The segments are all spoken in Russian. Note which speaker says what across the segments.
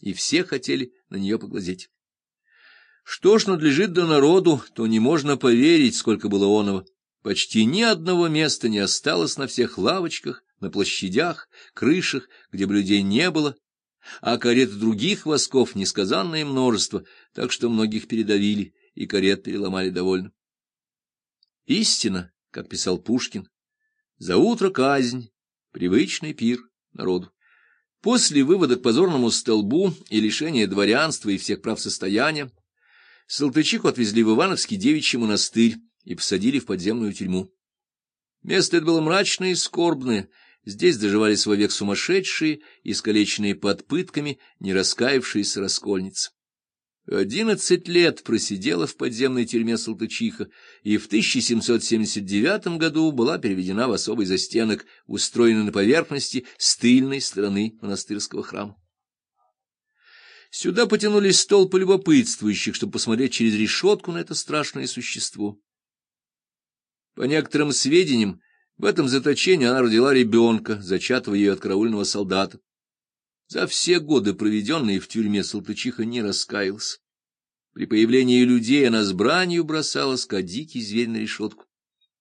Speaker 1: и все хотели на нее поглазеть. Что ж надлежит до народу, то не можно поверить, сколько было оного. Почти ни одного места не осталось на всех лавочках, на площадях, крышах, где бы людей не было, а карет других восков несказанное множество, так что многих передавили, и карет переломали довольно. Истина, как писал Пушкин, за утро казнь, привычный пир народу. После вывода к позорному столбу и лишения дворянства и всех прав состояния, Салтычиху отвезли в Ивановский девичий монастырь и посадили в подземную тюрьму. Место это было мрачное и скорбное, здесь доживали свой век сумасшедшие, искалеченные под пытками, не раскаявшиеся раскольницы. Одиннадцать лет просидела в подземной тюрьме Салтычиха, и в 1779 году была переведена в особый застенок, устроенный на поверхности с тыльной стороны монастырского храма. Сюда потянулись толпы любопытствующих, чтобы посмотреть через решетку на это страшное существо. По некоторым сведениям, в этом заточении она родила ребенка, зачатого ее от караульного солдата. За все годы, проведенные в тюрьме, Салтычиха не раскаялась. При появлении людей она с бранью бросалась, как дикий зверь на решетку.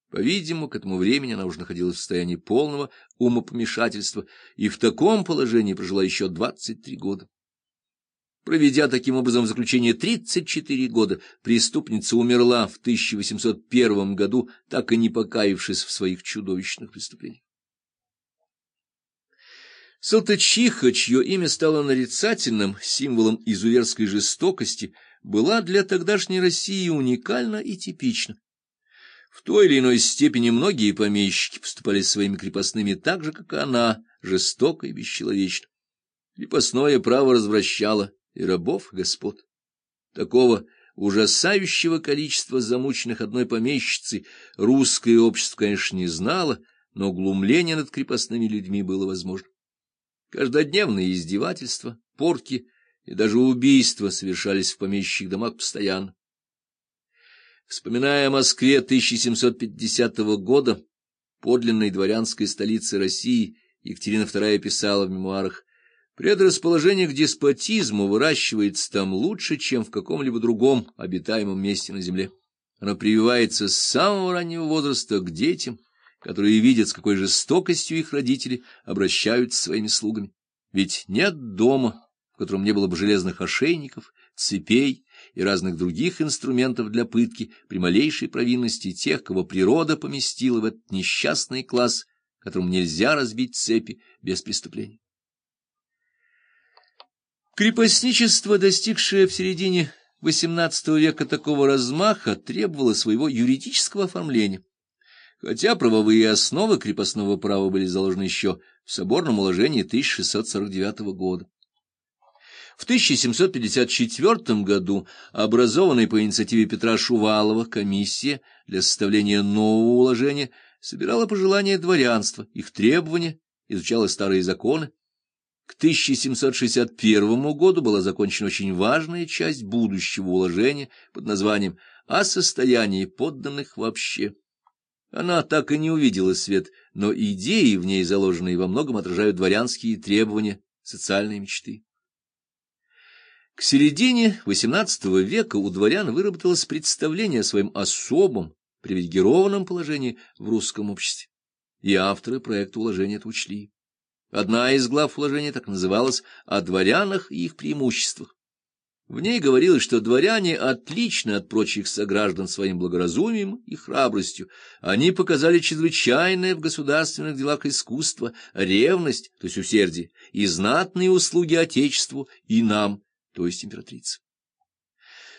Speaker 1: По-видимому, к этому времени она уже находилась в состоянии полного умопомешательства и в таком положении прожила еще двадцать три года. Проведя таким образом заключение 34 года, преступница умерла в 1801 году, так и не покаявшись в своих чудовищных преступлениях. Салтычиха, чье имя стало нарицательным, символом изуверской жестокости, была для тогдашней России уникальна и типична. В той или иной степени многие помещики поступали своими крепостными так же, как она, жестоко и бесчеловечно. Крепостное право развращало и рабов, и господ. Такого ужасающего количества замученных одной помещицей русское общество, конечно, не знало, но глумление над крепостными людьми было возможно. Каждодневные издевательства, порки и даже убийства совершались в помещичьих домах постоянно. Вспоминая о Москве 1750 года, подлинной дворянской столице России, Екатерина II писала в мемуарах, Предрасположение к деспотизму выращивается там лучше, чем в каком-либо другом обитаемом месте на земле. Оно прививается с самого раннего возраста к детям, которые видят, с какой жестокостью их родители обращаются своими слугами. Ведь нет дома, в котором не было бы железных ошейников, цепей и разных других инструментов для пытки при малейшей провинности тех, кого природа поместила в этот несчастный класс, которому нельзя разбить цепи без преступления. Крепостничество, достигшее в середине XVIII века такого размаха, требовало своего юридического оформления. Хотя правовые основы крепостного права были заложены еще в соборном уложении 1649 года. В 1754 году образованная по инициативе Петра Шувалова комиссия для составления нового уложения собирала пожелания дворянства, их требования, изучала старые законы, к 1761 году была закончена очень важная часть будущего уложения под названием «О состоянии подданных вообще». Она так и не увидела свет, но идеи в ней заложенные во многом отражают дворянские требования, социальные мечты. К середине XVIII века у дворян выработалось представление о своем особом, привилегированном положении в русском обществе, и авторы проекта уложения это учли. Одна из глав вложения так называлась «О дворянах и их преимуществах». В ней говорилось, что дворяне отличны от прочих сограждан своим благоразумием и храбростью. Они показали чрезвычайное в государственных делах искусство, ревность, то есть усердие, и знатные услуги Отечеству и нам, то есть императрице.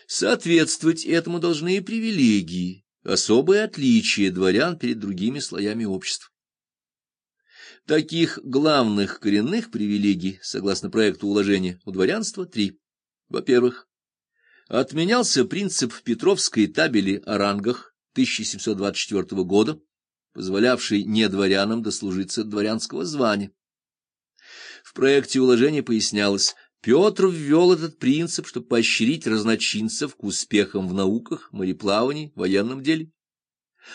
Speaker 1: Соответствовать этому должны и привилегии, особые отличия дворян перед другими слоями общества. Таких главных коренных привилегий, согласно проекту уложения, у дворянства три. Во-первых, отменялся принцип Петровской табели о рангах 1724 года, позволявший недворянам дослужиться дворянского звания. В проекте уложения пояснялось, Петр ввел этот принцип, чтобы поощрить разночинцев к успехам в науках, мореплавании, военном деле.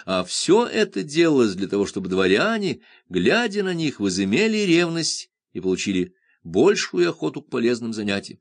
Speaker 1: А все это делалось для того, чтобы дворяне, глядя на них, возымели ревность и получили большую охоту к полезным занятиям.